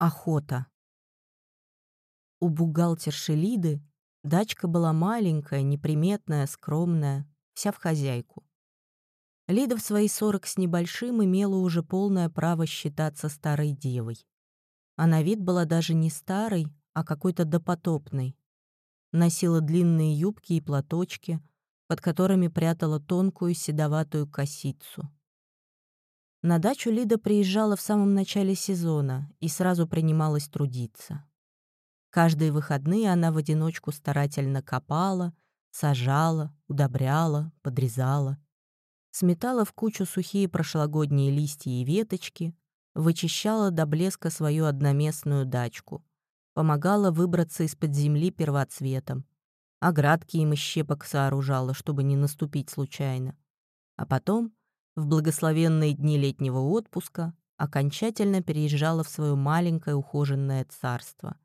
Охота. У бухгалтерши Лиды дачка была маленькая, неприметная, скромная, вся в хозяйку. Лида в свои сорок с небольшим имела уже полное право считаться старой девой. А на вид была даже не старой, а какой-то допотопной. Носила длинные юбки и платочки, под которыми прятала тонкую седоватую косицу. На дачу Лида приезжала в самом начале сезона и сразу принималась трудиться. Каждые выходные она в одиночку старательно копала, сажала, удобряла, подрезала. Сметала в кучу сухие прошлогодние листья и веточки, вычищала до блеска свою одноместную дачку, помогала выбраться из-под земли первоцветом, оградки им из щепок сооружала, чтобы не наступить случайно. А потом в благословенные дни летнего отпуска окончательно переезжала в свое маленькое ухоженное царство.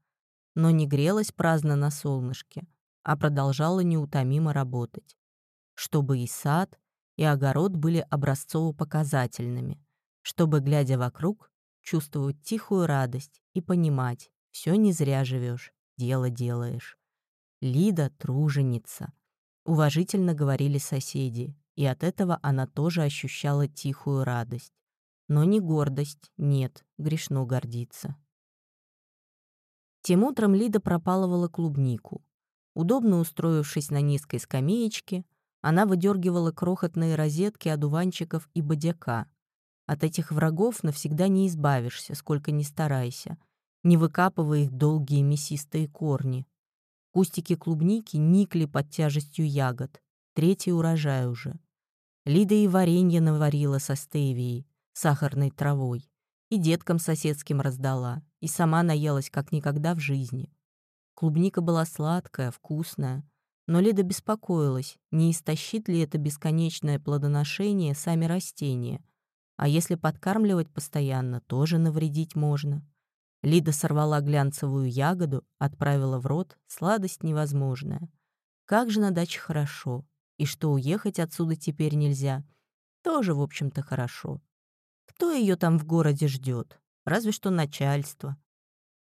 Но не грелась праздно на солнышке, а продолжала неутомимо работать. Чтобы и сад, и огород были образцово-показательными, чтобы, глядя вокруг, чувствовать тихую радость и понимать, все не зря живешь, дело делаешь. Лида — труженица. Уважительно говорили соседи, и от этого она тоже ощущала тихую радость. Но не гордость, нет, грешно гордиться. Тем утром Лида пропалывала клубнику. Удобно устроившись на низкой скамеечке, она выдергивала крохотные розетки одуванчиков и бодяка. От этих врагов навсегда не избавишься, сколько ни старайся, не выкапывая их долгие мясистые корни. Кустики клубники никли под тяжестью ягод. Третий урожай уже. Лида и варенье наварила со стевией, сахарной травой, и деткам соседским раздала, и сама наелась как никогда в жизни. Клубника была сладкая, вкусная, но Лида беспокоилась, не истощит ли это бесконечное плодоношение сами растения, а если подкармливать постоянно, тоже навредить можно. Лида сорвала глянцевую ягоду, отправила в рот, сладость невозможная. Как же на даче хорошо, и что уехать отсюда теперь нельзя, тоже, в общем-то, хорошо. Кто ее там в городе ждет? Разве что начальство.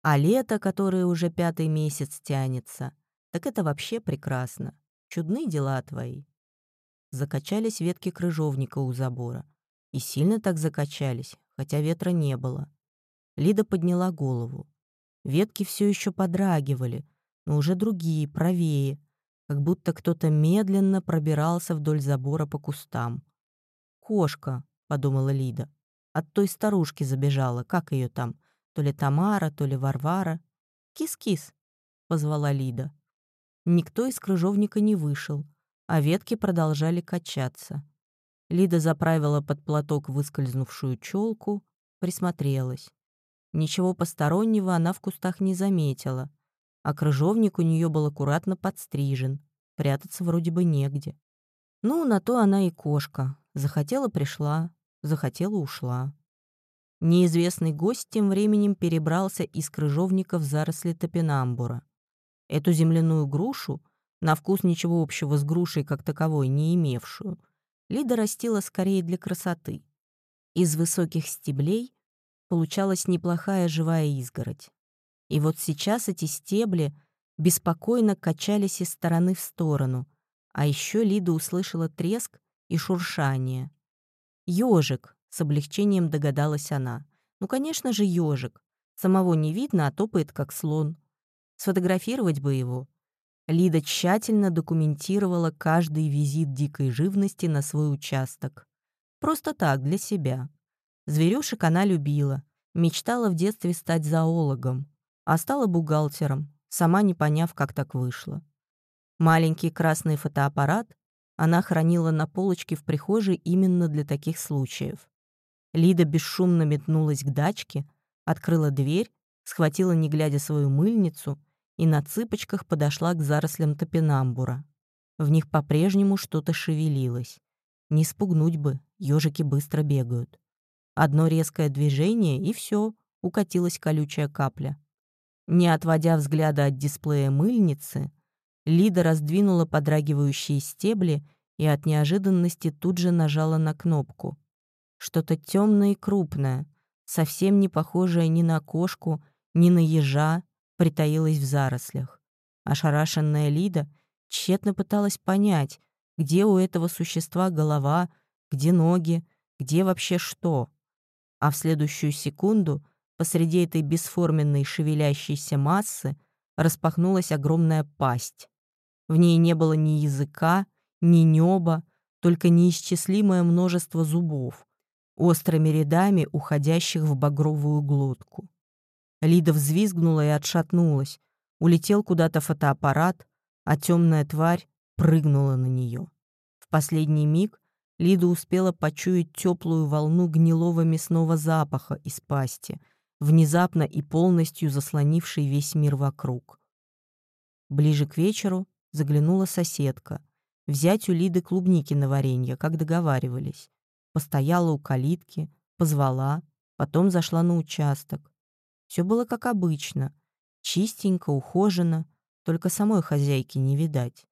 А лето, которое уже пятый месяц тянется, так это вообще прекрасно. Чудны дела твои. Закачались ветки крыжовника у забора. И сильно так закачались, хотя ветра не было. Лида подняла голову. Ветки все еще подрагивали, но уже другие, правее, как будто кто-то медленно пробирался вдоль забора по кустам. «Кошка», — подумала Лида, — «от той старушки забежала, как ее там, то ли Тамара, то ли Варвара». «Кис-кис», — позвала Лида. Никто из крыжовника не вышел, а ветки продолжали качаться. Лида заправила под платок выскользнувшую челку, присмотрелась. Ничего постороннего она в кустах не заметила, а крыжовник у нее был аккуратно подстрижен, прятаться вроде бы негде. Ну, на то она и кошка. Захотела — пришла, захотела — ушла. Неизвестный гость тем временем перебрался из крыжовника в заросли топинамбура. Эту земляную грушу, на вкус ничего общего с грушей как таковой не имевшую, Лида растила скорее для красоты. Из высоких стеблей получалась неплохая живая изгородь. И вот сейчас эти стебли беспокойно качались из стороны в сторону, а еще Лида услышала треск и шуршание. Ёжик, с облегчением догадалась она. Ну, конечно же, ёжик. Самого не видно, а топает, как слон. Сфотографировать бы его. Лида тщательно документировала каждый визит дикой живности на свой участок. Просто так, для себя. Зверюшек она любила, мечтала в детстве стать зоологом а стала бухгалтером, сама не поняв, как так вышло. Маленький красный фотоаппарат она хранила на полочке в прихожей именно для таких случаев. Лида бесшумно метнулась к дачке, открыла дверь, схватила не глядя свою мыльницу и на цыпочках подошла к зарослям топинамбура. В них по-прежнему что-то шевелилось. Не спугнуть бы, ежики быстро бегают. Одно резкое движение, и все, укатилась колючая капля. Не отводя взгляда от дисплея мыльницы, Лида раздвинула подрагивающие стебли и от неожиданности тут же нажала на кнопку. Что-то темное и крупное, совсем не похожая ни на кошку, ни на ежа, притаилась в зарослях. Ошарашенная Лида тщетно пыталась понять, где у этого существа голова, где ноги, где вообще что. А в следующую секунду посреди этой бесформенной шевелящейся массы распахнулась огромная пасть. В ней не было ни языка, ни неба, только неисчислимое множество зубов, острыми рядами уходящих в багровую глотку. Лида взвизгнула и отшатнулась. Улетел куда-то фотоаппарат, а темная тварь прыгнула на нее. В последний миг Лида успела почуять теплую волну гнилого мясного запаха из пасти, внезапно и полностью заслонивший весь мир вокруг. Ближе к вечеру заглянула соседка. Взять у Лиды клубники на варенье, как договаривались. Постояла у калитки, позвала, потом зашла на участок. Все было как обычно. Чистенько, ухожено, только самой хозяйки не видать.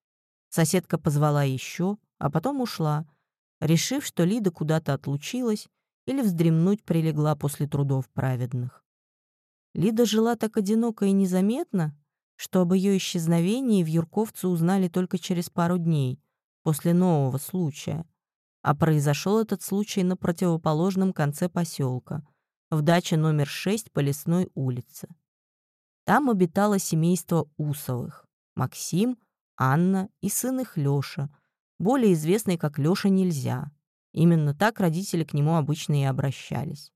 Соседка позвала еще, а потом ушла, решив, что Лида куда-то отлучилась или вздремнуть прилегла после трудов праведных. Лида жила так одиноко и незаметно, что об ее исчезновении в Юрковце узнали только через пару дней, после нового случая. А произошел этот случай на противоположном конце поселка, в даче номер 6 по Лесной улице. Там обитало семейство Усовых — Максим, Анна и сын их Лёша, более известный как Лёша Нельзя. Именно так родители к нему обычно и обращались.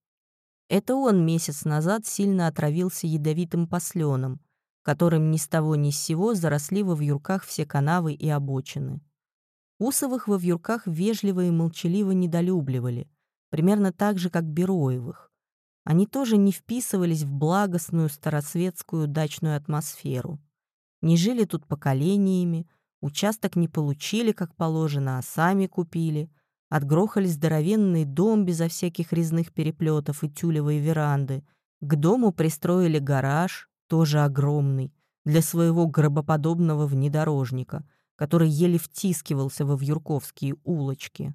Это он месяц назад сильно отравился ядовитым посленом, которым ни с того ни с сего заросли во вьюрках все канавы и обочины. Усовых во вьюрках вежливо и молчаливо недолюбливали, примерно так же, как Бероевых. Они тоже не вписывались в благостную старосветскую дачную атмосферу. Не жили тут поколениями, участок не получили, как положено, а сами купили. Отгрохали здоровенный дом безо всяких резных переплетов и тюлевой веранды. К дому пристроили гараж, тоже огромный, для своего гробоподобного внедорожника, который еле втискивался во вьюрковские улочки.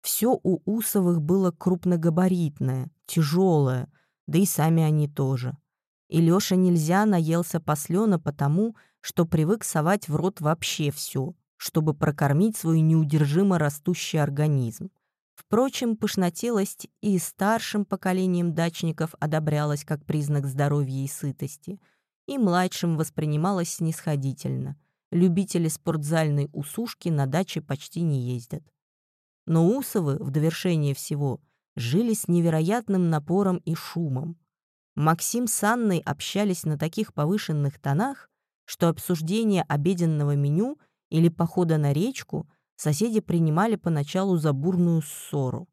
Все у Усовых было крупногабаритное, тяжелое, да и сами они тоже. И Лёша нельзя наелся послена потому, что привык совать в рот вообще все, чтобы прокормить свой неудержимо растущий организм. Впрочем, пышнотелость и старшим поколением дачников одобрялась как признак здоровья и сытости, и младшим воспринималась снисходительно. Любители спортзальной усушки на даче почти не ездят. Но Усовы, в довершение всего, жили с невероятным напором и шумом. Максим с Анной общались на таких повышенных тонах, что обсуждение обеденного меню или похода на речку соседи принимали поначалу за бурную ссору.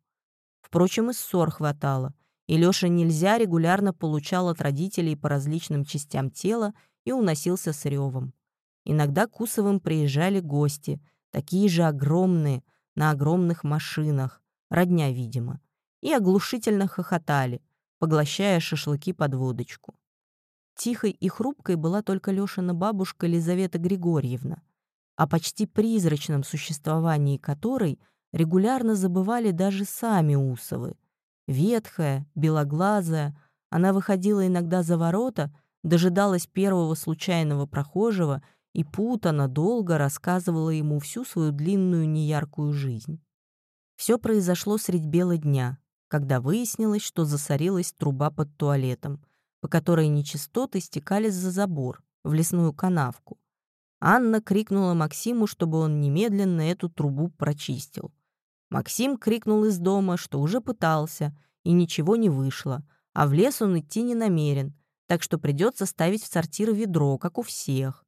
Впрочем, и ссор хватало, и Лёша нельзя регулярно получал от родителей по различным частям тела и уносился с ревом. Иногда к Усовым приезжали гости, такие же огромные, на огромных машинах, родня, видимо, и оглушительно хохотали, поглощая шашлыки под водочку. Тихой и хрупкой была только Лёшина бабушка Лизавета Григорьевна, о почти призрачном существовании которой регулярно забывали даже сами Усовы. Ветхая, белоглазая, она выходила иногда за ворота, дожидалась первого случайного прохожего и путано долго рассказывала ему всю свою длинную неяркую жизнь. Все произошло средь бела дня, когда выяснилось, что засорилась труба под туалетом — по которой нечистоты стекали за забор, в лесную канавку. Анна крикнула Максиму, чтобы он немедленно эту трубу прочистил. Максим крикнул из дома, что уже пытался, и ничего не вышло, а в лес он идти не намерен, так что придется ставить в сортир ведро, как у всех.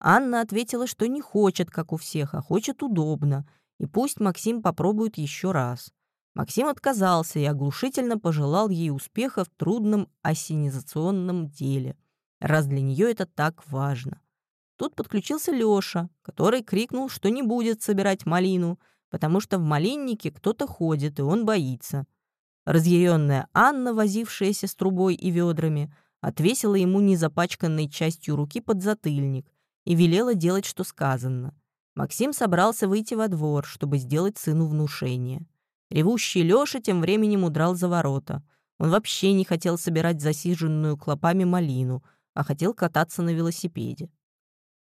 Анна ответила, что не хочет, как у всех, а хочет удобно, и пусть Максим попробует еще раз. Максим отказался и оглушительно пожелал ей успеха в трудном ассенизационном деле, раз для нее это так важно. Тут подключился Лёша, который крикнул, что не будет собирать малину, потому что в малиннике кто-то ходит, и он боится. Разъяренная Анна, возившаяся с трубой и ведрами, отвесила ему незапачканной частью руки под затыльник и велела делать, что сказано. Максим собрался выйти во двор, чтобы сделать сыну внушение. Ревущий Лёша тем временем удрал за ворота. Он вообще не хотел собирать засиженную клопами малину, а хотел кататься на велосипеде.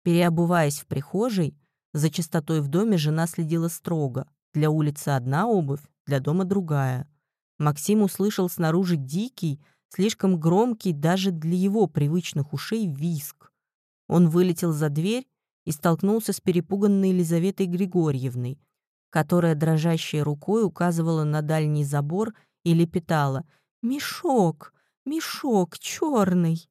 Переобуваясь в прихожей, за чистотой в доме жена следила строго. Для улицы одна обувь, для дома другая. Максим услышал снаружи дикий, слишком громкий даже для его привычных ушей виск. Он вылетел за дверь и столкнулся с перепуганной Елизаветой Григорьевной, которая дрожащей рукой указывала на дальний забор и лепетала «Мешок! Мешок черный!».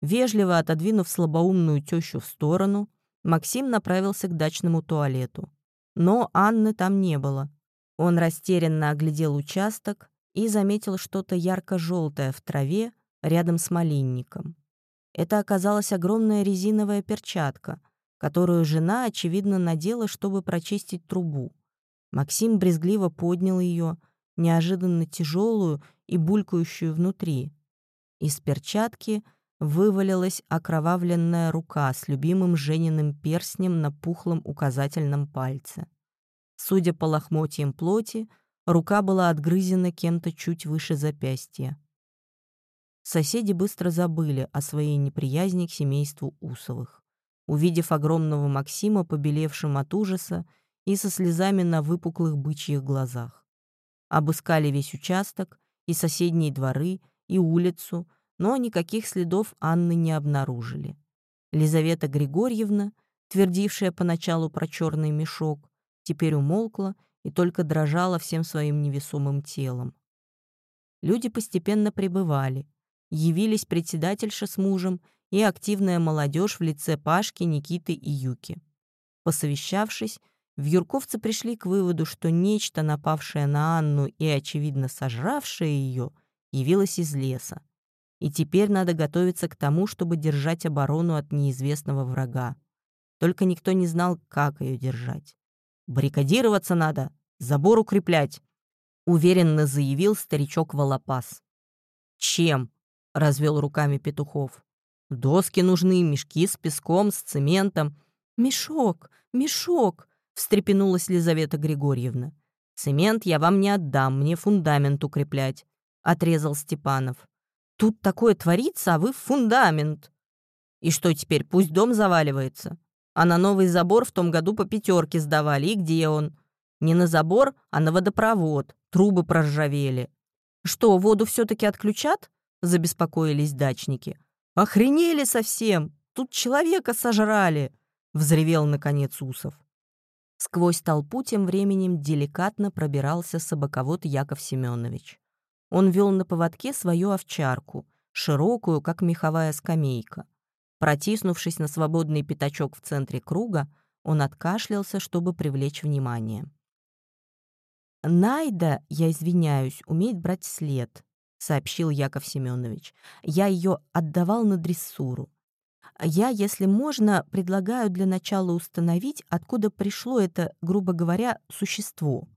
Вежливо отодвинув слабоумную тещу в сторону, Максим направился к дачному туалету. Но Анны там не было. Он растерянно оглядел участок и заметил что-то ярко-желтое в траве рядом с малинником. Это оказалась огромная резиновая перчатка, которую жена, очевидно, надела, чтобы прочистить трубу. Максим брезгливо поднял ее, неожиданно тяжелую и булькающую внутри. Из перчатки вывалилась окровавленная рука с любимым Жениным перстнем на пухлом указательном пальце. Судя по лохмотьям плоти, рука была отгрызена кем-то чуть выше запястья. Соседи быстро забыли о своей неприязни к семейству Усовых. Увидев огромного Максима, побелевшим от ужаса и со слезами на выпуклых бычьих глазах. Обыскали весь участок, и соседние дворы, и улицу, но никаких следов Анны не обнаружили. Лизавета Григорьевна, твердившая поначалу про черный мешок, теперь умолкла и только дрожала всем своим невесомым телом. Люди постепенно прибывали. Явились председательша с мужем и активная молодежь в лице Пашки, Никиты и Юки. Посовещавшись, вьюрковцы пришли к выводу, что нечто, напавшее на Анну и, очевидно, сожравшее ее, явилось из леса. И теперь надо готовиться к тому, чтобы держать оборону от неизвестного врага. Только никто не знал, как ее держать. «Баррикадироваться надо, забор укреплять», — уверенно заявил старичок Волопас. «Чем?» — развел руками Петухов. «Доски нужны, мешки с песком, с цементом». «Мешок, мешок!» — встрепенулась Лизавета Григорьевна. «Цемент я вам не отдам, мне фундамент укреплять», — отрезал Степанов. «Тут такое творится, а вы фундамент». «И что теперь, пусть дом заваливается?» А на новый забор в том году по пятерке сдавали. И где он? Не на забор, а на водопровод. Трубы проржавели. Что, воду все-таки отключат? Забеспокоились дачники. Охренели совсем! Тут человека сожрали! Взревел, наконец, Усов. Сквозь толпу тем временем деликатно пробирался собаковод Яков Семенович. Он вел на поводке свою овчарку, широкую, как меховая скамейка. Протиснувшись на свободный пятачок в центре круга, он откашлялся, чтобы привлечь внимание. «Найда, я извиняюсь, умеет брать след», — сообщил Яков Семенович. «Я ее отдавал на дрессуру. Я, если можно, предлагаю для начала установить, откуда пришло это, грубо говоря, существо.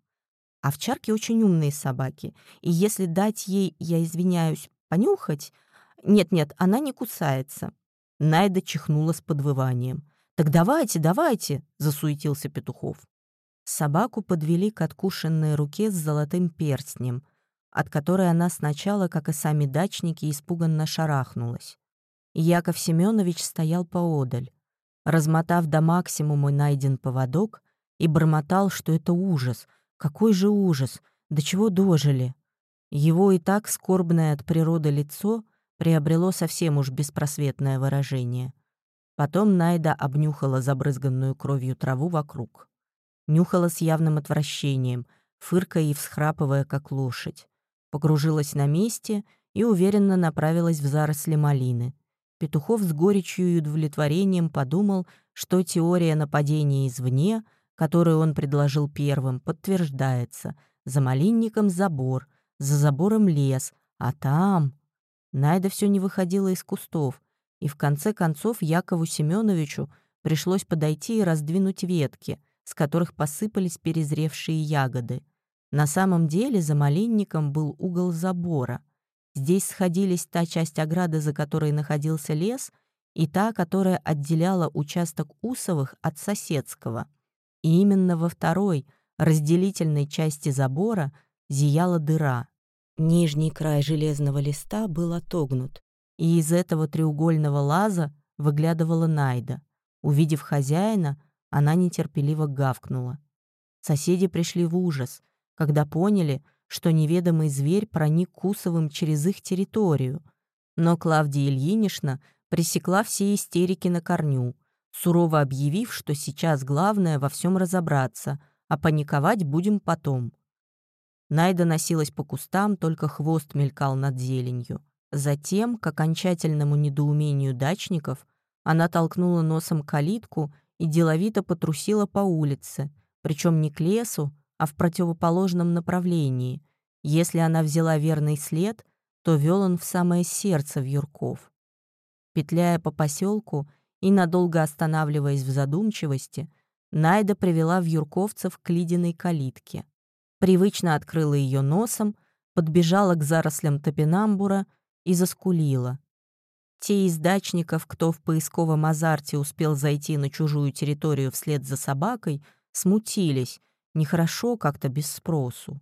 Овчарки очень умные собаки, и если дать ей, я извиняюсь, понюхать... Нет-нет, она не кусается. Найда чихнула с подвыванием. «Так давайте, давайте!» — засуетился Петухов. Собаку подвели к откушенной руке с золотым перстнем, от которой она сначала, как и сами дачники, испуганно шарахнулась. Яков Семенович стоял поодаль, размотав до максимума найден поводок и бормотал, что это ужас. Какой же ужас! До чего дожили? Его и так скорбное от природы лицо приобрело совсем уж беспросветное выражение. Потом Найда обнюхала забрызганную кровью траву вокруг. Нюхала с явным отвращением, фыркая и всхрапывая, как лошадь. Погружилась на месте и уверенно направилась в заросли малины. Петухов с горечью и удовлетворением подумал, что теория нападения извне, которую он предложил первым, подтверждается. За малинником забор, за забором лес, а там... Найда все не выходила из кустов, и в конце концов Якову Семеновичу пришлось подойти и раздвинуть ветки, с которых посыпались перезревшие ягоды. На самом деле за малинником был угол забора. Здесь сходились та часть ограды, за которой находился лес, и та, которая отделяла участок Усовых от соседского. И именно во второй, разделительной части забора, зияла дыра. Нижний край железного листа был отогнут, и из этого треугольного лаза выглядывала Найда. Увидев хозяина, она нетерпеливо гавкнула. Соседи пришли в ужас, когда поняли, что неведомый зверь проник Кусовым через их территорию. Но Клавдия Ильинична пресекла все истерики на корню, сурово объявив, что сейчас главное во всем разобраться, а паниковать будем потом. Найда носилась по кустам, только хвост мелькал над зеленью. Затем, к окончательному недоумению дачников, она толкнула носом калитку и деловито потрусила по улице, причем не к лесу, а в противоположном направлении. Если она взяла верный след, то вел он в самое сердце Вьюрков. Петляя по поселку и надолго останавливаясь в задумчивости, Найда привела вьюрковцев к лидиной калитке привычно открыла ее носом, подбежала к зарослям топинамбура и заскулила. Те из дачников, кто в поисковом азарте успел зайти на чужую территорию вслед за собакой, смутились, нехорошо как-то без спросу.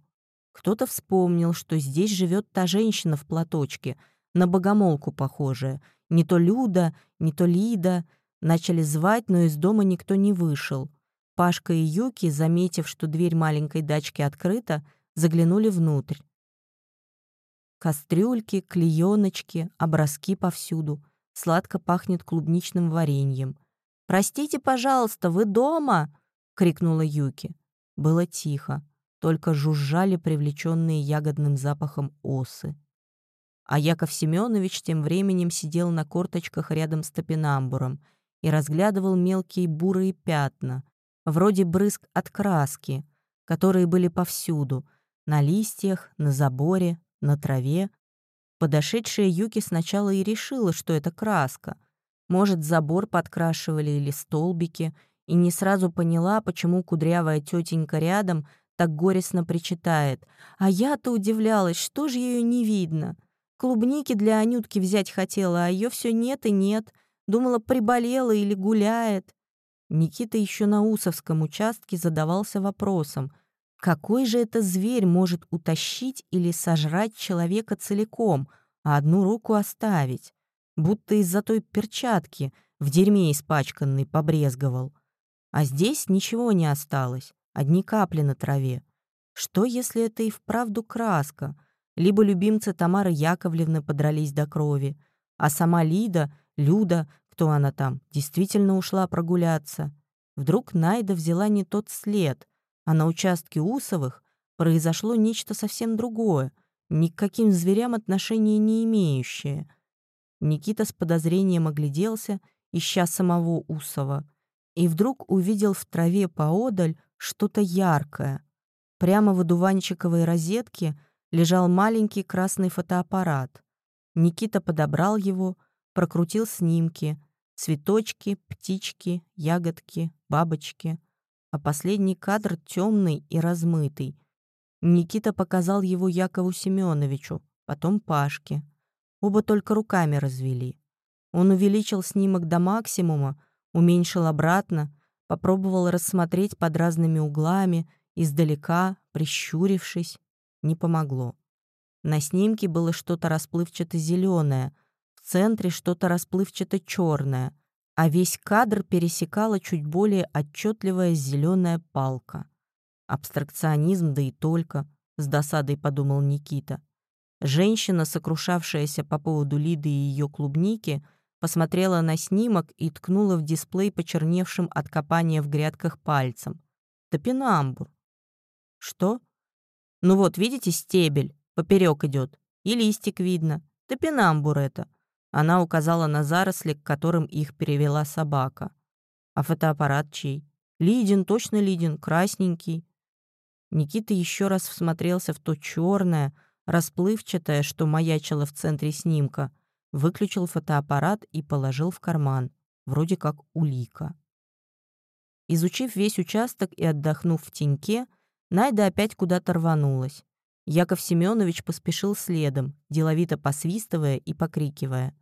Кто-то вспомнил, что здесь живет та женщина в платочке, на богомолку похожая. Не то Люда, не то Лида. Начали звать, но из дома никто не вышел. Пашка и Юки, заметив, что дверь маленькой дачки открыта, заглянули внутрь. Кастрюльки, клееночки, образки повсюду. Сладко пахнет клубничным вареньем. «Простите, пожалуйста, вы дома?» — крикнула Юки. Было тихо, только жужжали привлеченные ягодным запахом осы. А Яков Семенович тем временем сидел на корточках рядом с топинамбуром и разглядывал мелкие бурые пятна, вроде брызг от краски, которые были повсюду, на листьях, на заборе, на траве. Подошедшая Юки сначала и решила, что это краска. Может, забор подкрашивали или столбики, и не сразу поняла, почему кудрявая тетенька рядом так горестно причитает. А я-то удивлялась, что же ее не видно. Клубники для Анютки взять хотела, а ее все нет и нет. Думала, приболела или гуляет. Никита еще на Усовском участке задавался вопросом, какой же это зверь может утащить или сожрать человека целиком, а одну руку оставить? Будто из-за той перчатки в дерьме испачканный побрезговал. А здесь ничего не осталось, одни капли на траве. Что, если это и вправду краска? Либо любимцы Тамары Яковлевны подрались до крови, а сама Лида, Люда кто она там, действительно ушла прогуляться. Вдруг Найда взяла не тот след, а на участке Усовых произошло нечто совсем другое, ни к каким зверям отношения не имеющее. Никита с подозрением огляделся, ища самого Усова, и вдруг увидел в траве поодаль что-то яркое. Прямо в одуванчиковой розетке лежал маленький красный фотоаппарат. Никита подобрал его, прокрутил снимки — Цветочки, птички, ягодки, бабочки. А последний кадр темный и размытый. Никита показал его Якову Семеновичу, потом Пашке. Оба только руками развели. Он увеличил снимок до максимума, уменьшил обратно, попробовал рассмотреть под разными углами, издалека, прищурившись. Не помогло. На снимке было что-то расплывчато зеленое в центре что-то расплывчато черное, а весь кадр пересекала чуть более отчетливая зеленая палка. Абстракционизм, да и только, с досадой подумал Никита. Женщина, сокрушавшаяся по поводу Лиды и ее клубники, посмотрела на снимок и ткнула в дисплей почерневшим от копания в грядках пальцем. Топинамбур. Что? Ну вот, видите, стебель, поперек идет, и листик видно. Топинамбур это. Она указала на заросли, к которым их перевела собака. А фотоаппарат чей? Лидин, точно Лидин, красненький. Никита еще раз всмотрелся в то черное, расплывчатое, что маячило в центре снимка, выключил фотоаппарат и положил в карман, вроде как улика. Изучив весь участок и отдохнув в теньке, Найда опять куда-то рванулась. Яков Семенович поспешил следом, деловито посвистывая и покрикивая.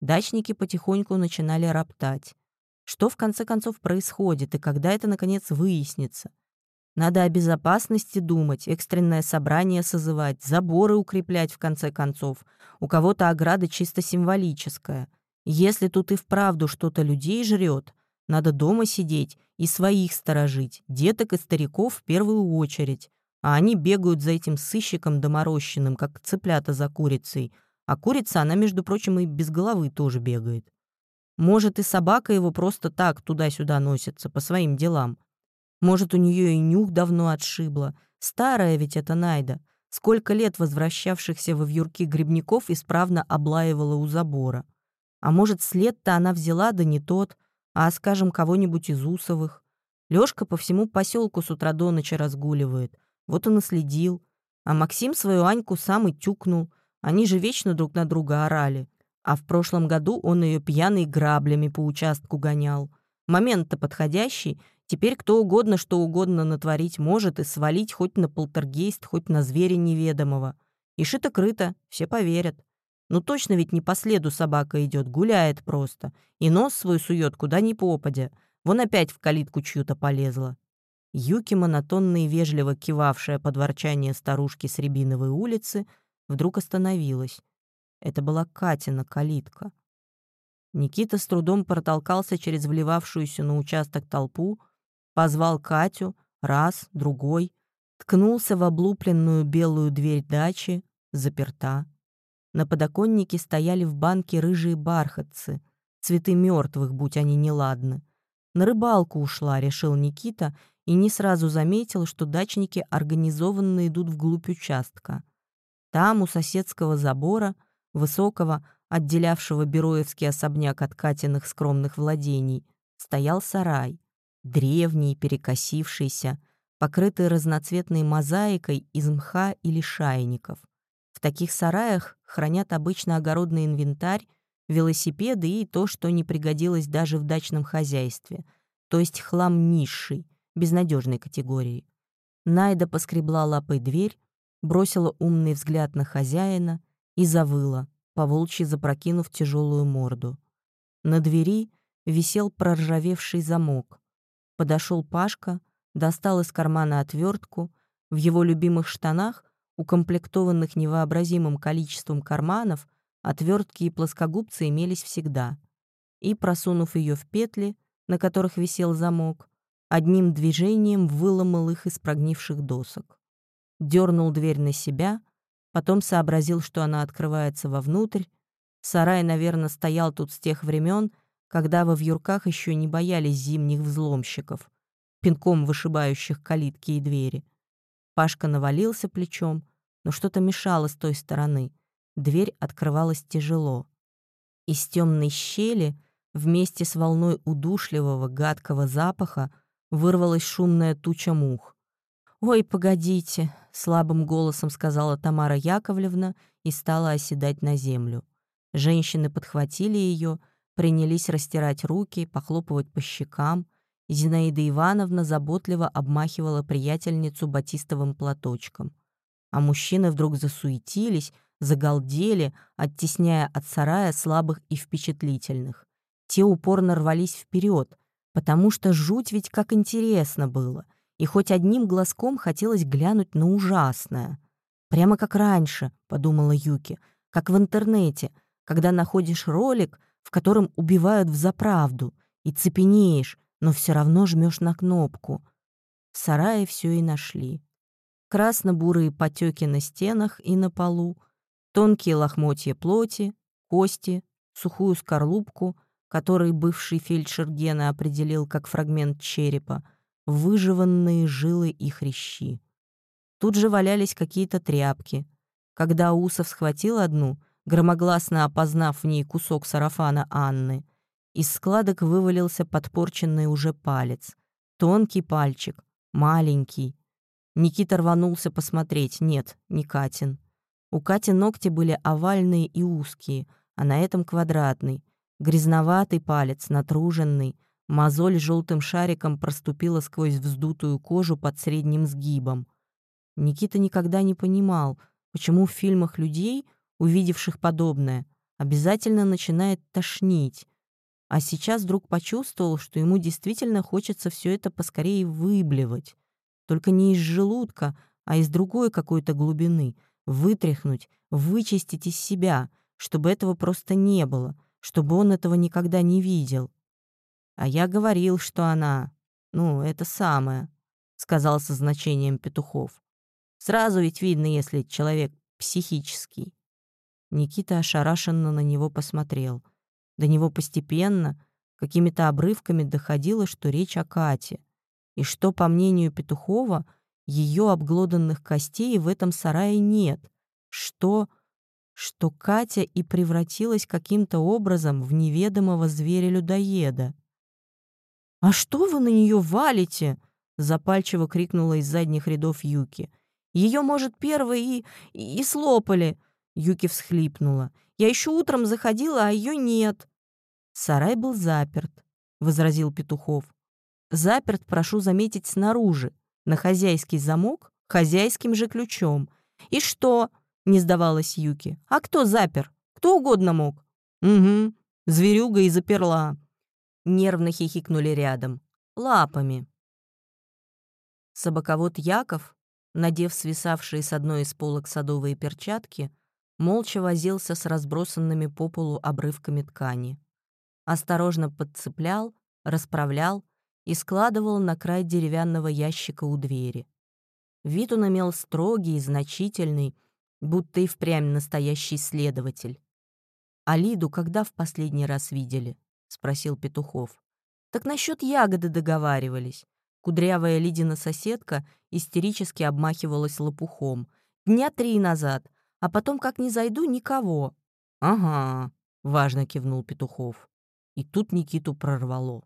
Дачники потихоньку начинали роптать. Что в конце концов происходит и когда это наконец выяснится? Надо о безопасности думать, экстренное собрание созывать, заборы укреплять в конце концов. У кого-то ограда чисто символическая. Если тут и вправду что-то людей жрет, надо дома сидеть и своих сторожить, деток и стариков в первую очередь. А они бегают за этим сыщиком доморощенным, как цыплята за курицей. А курица, она, между прочим, и без головы тоже бегает. Может, и собака его просто так туда-сюда носится, по своим делам. Может, у нее и нюх давно отшибло. Старая ведь эта Найда. Сколько лет возвращавшихся во вьюрки грибников исправно облаивала у забора. А может, след-то она взяла, да не тот, а, скажем, кого-нибудь из Усовых. Лёшка по всему поселку с утра до ночи разгуливает. Вот и наследил. А Максим свою Аньку сам и тюкнул. Они же вечно друг на друга орали. А в прошлом году он ее пьяный граблями по участку гонял. Момент-то подходящий. Теперь кто угодно что угодно натворить может и свалить хоть на полтергейст, хоть на зверя неведомого. И шито-крыто, все поверят. Ну точно ведь не по следу собака идет, гуляет просто. И нос свой сует куда ни попадя. Вон опять в калитку чью-то полезла. Юки, монотонно и вежливо кивавшая под ворчание старушки с Рябиновой улицы, вдруг остановилась. Это была Катина калитка. Никита с трудом протолкался через вливавшуюся на участок толпу, позвал Катю, раз, другой, ткнулся в облупленную белую дверь дачи, заперта. На подоконнике стояли в банке рыжие бархатцы, цветы мертвых, будь они неладны. На рыбалку ушла, решил Никита, и не сразу заметил, что дачники организованно идут вглубь участка. Там, у соседского забора, высокого, отделявшего Бероевский особняк от Катиных скромных владений, стоял сарай, древний, перекосившийся, покрытый разноцветной мозаикой из мха или шайников. В таких сараях хранят обычно огородный инвентарь, велосипеды и то, что не пригодилось даже в дачном хозяйстве, то есть хлам низший, безнадежной категории. Найда поскребла лапой дверь, бросила умный взгляд на хозяина и завыла, поволчьи запрокинув тяжелую морду. На двери висел проржавевший замок. Подошел Пашка, достал из кармана отвертку, в его любимых штанах укомплектованных невообразимым количеством карманов, отвертки и плоскогубцы имелись всегда. И, просунув ее в петли, на которых висел замок, одним движением выломал их из прогнивших досок. Дернул дверь на себя, потом сообразил, что она открывается вовнутрь. Сарай, наверное, стоял тут с тех времен, когда во вьюрках еще не боялись зимних взломщиков, пинком вышибающих калитки и двери. Пашка навалился плечом, но что-то мешало с той стороны. Дверь открывалась тяжело. Из темной щели вместе с волной удушливого гадкого запаха вырвалась шумная туча мух. «Ой, погодите», — слабым голосом сказала Тамара Яковлевна и стала оседать на землю. Женщины подхватили ее, принялись растирать руки, похлопывать по щекам — Зинаида Ивановна заботливо обмахивала приятельницу батистовым платочком. А мужчины вдруг засуетились, загалдели, оттесняя от сарая слабых и впечатлительных. Те упорно рвались вперед, потому что жуть ведь как интересно было, и хоть одним глазком хотелось глянуть на ужасное. «Прямо как раньше», — подумала Юки, — «как в интернете, когда находишь ролик, в котором убивают взаправду, и цепенеешь, но все равно жмешь на кнопку. В сарае все и нашли. Красно-бурые потеки на стенах и на полу, тонкие лохмотья плоти, кости, сухую скорлупку, который бывший фельдшер Гена определил как фрагмент черепа, выжеванные жилы и хрящи. Тут же валялись какие-то тряпки. Когда Усов схватил одну, громогласно опознав в ней кусок сарафана Анны — из складок вывалился подпорченный уже палец. Тонкий пальчик, маленький. Никита рванулся посмотреть. Нет, не Катин. У Кати ногти были овальные и узкие, а на этом квадратный. Грязноватый палец, натруженный. Мозоль желтым шариком проступила сквозь вздутую кожу под средним сгибом. Никита никогда не понимал, почему в фильмах людей, увидевших подобное, обязательно начинает тошнить. А сейчас вдруг почувствовал, что ему действительно хочется все это поскорее выблевать. Только не из желудка, а из другой какой-то глубины. Вытряхнуть, вычистить из себя, чтобы этого просто не было, чтобы он этого никогда не видел. А я говорил, что она... Ну, это самое, — сказал со значением Петухов. Сразу ведь видно, если человек психический. Никита ошарашенно на него посмотрел. До него постепенно, какими-то обрывками доходило, что речь о Кате. И что, по мнению Петухова, ее обглоданных костей в этом сарае нет. Что... что Катя и превратилась каким-то образом в неведомого зверя-людоеда. «А что вы на нее валите?» — запальчиво крикнула из задних рядов Юки. «Ее, может, первой и... и слопали!» Юки всхлипнула. «Я еще утром заходила, а ее нет!» «Сарай был заперт», — возразил Петухов. «Заперт, прошу заметить, снаружи, на хозяйский замок, хозяйским же ключом. И что?» — не сдавалась Юки. «А кто запер? Кто угодно мог». «Угу, зверюга и заперла». Нервно хихикнули рядом. Лапами. Собаковод Яков, надев свисавшие с одной из полок садовые перчатки, молча возился с разбросанными по полу обрывками ткани. Осторожно подцеплял, расправлял и складывал на край деревянного ящика у двери. Вид он имел строгий и значительный, будто и впрямь настоящий следователь. «А Лиду когда в последний раз видели?» — спросил Петухов. «Так насчет ягоды договаривались. Кудрявая Лидина соседка истерически обмахивалась лопухом. Дня три назад, а потом, как не зайду, никого. «Ага», — важно кивнул Петухов. И тут Никиту прорвало.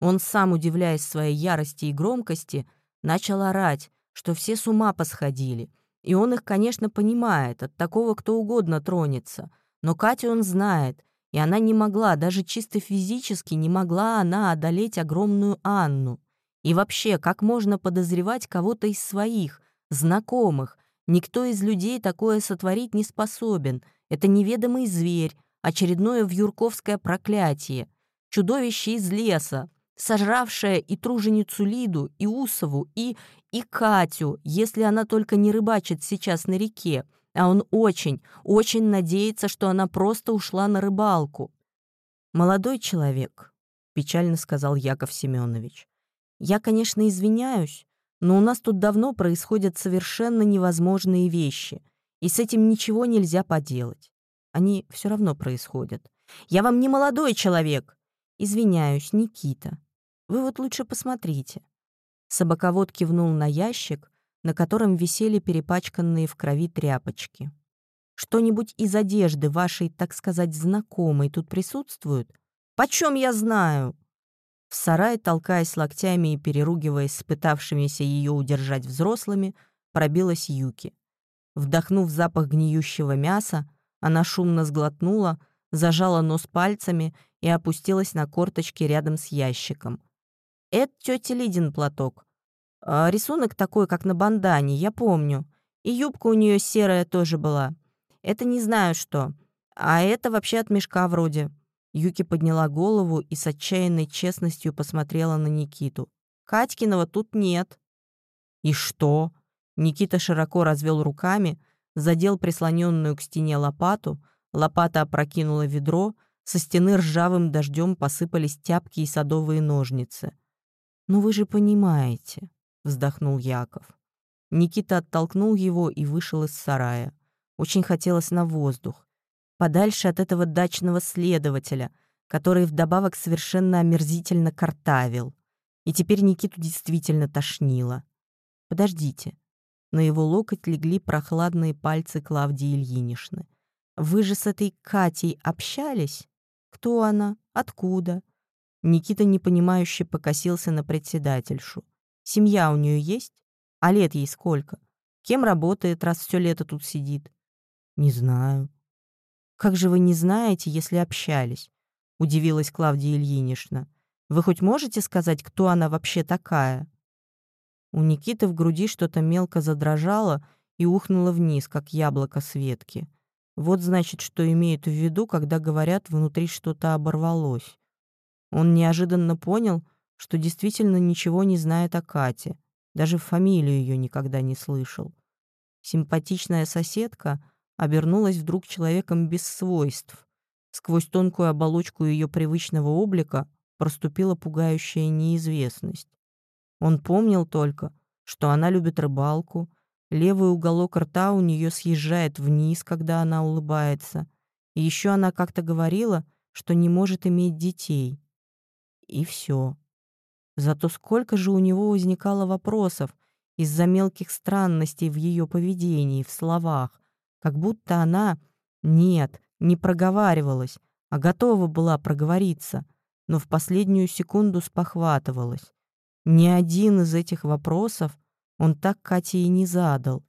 Он сам, удивляясь своей ярости и громкости, начал орать, что все с ума посходили. И он их, конечно, понимает, от такого кто угодно тронется. Но Катю он знает, и она не могла, даже чисто физически не могла она одолеть огромную Анну. И вообще, как можно подозревать кого-то из своих, знакомых? Никто из людей такое сотворить не способен. Это неведомый зверь, очередное вьюрковское проклятие, чудовище из леса, сожравшее и труженицу Лиду, и Усову, и... и Катю, если она только не рыбачит сейчас на реке, а он очень, очень надеется, что она просто ушла на рыбалку. «Молодой человек», — печально сказал Яков Семенович, я, конечно, извиняюсь, но у нас тут давно происходят совершенно невозможные вещи, и с этим ничего нельзя поделать. Они все равно происходят. Я вам не молодой человек. Извиняюсь, Никита. Вы вот лучше посмотрите. Собаковод кивнул на ящик, на котором висели перепачканные в крови тряпочки. Что-нибудь из одежды вашей, так сказать, знакомой тут присутствует? Почем я знаю? В сарай, толкаясь локтями и переругиваясь с пытавшимися ее удержать взрослыми, пробилась Юки. Вдохнув запах гниющего мяса, она шумно сглотнула, зажала нос пальцами и опустилась на корточки рядом с ящиком. «Это тетя Лидин платок. А рисунок такой, как на бандане, я помню. И юбка у нее серая тоже была. Это не знаю что. А это вообще от мешка вроде. Юки подняла голову и с отчаянной честностью посмотрела на Никиту. «Катькиного тут нет». «И что?» Никита широко развел руками, задел прислоненную к стене лопату, лопата опрокинула ведро, со стены ржавым дождем посыпались тяпки и садовые ножницы. «Ну вы же понимаете», — вздохнул Яков. Никита оттолкнул его и вышел из сарая. Очень хотелось на воздух подальше от этого дачного следователя, который вдобавок совершенно омерзительно картавил. И теперь Никиту действительно тошнило. «Подождите». На его локоть легли прохладные пальцы Клавдии Ильиничны. «Вы же с этой Катей общались? Кто она? Откуда?» Никита непонимающе покосился на председательшу. «Семья у нее есть? А лет ей сколько? Кем работает, раз все лето тут сидит?» «Не знаю», «Как же вы не знаете, если общались?» — удивилась Клавдия Ильинична. «Вы хоть можете сказать, кто она вообще такая?» У Никиты в груди что-то мелко задрожало и ухнуло вниз, как яблоко с ветки. Вот значит, что имеют в виду, когда говорят, внутри что-то оборвалось. Он неожиданно понял, что действительно ничего не знает о Кате. Даже фамилию ее никогда не слышал. Симпатичная соседка обернулась вдруг человеком без свойств. Сквозь тонкую оболочку ее привычного облика проступила пугающая неизвестность. Он помнил только, что она любит рыбалку, левый уголок рта у нее съезжает вниз, когда она улыбается, и еще она как-то говорила, что не может иметь детей. И все. Зато сколько же у него возникало вопросов из-за мелких странностей в ее поведении, в словах, как будто она, нет, не проговаривалась, а готова была проговориться, но в последнюю секунду спохватывалась. Ни один из этих вопросов он так Кате и не задал.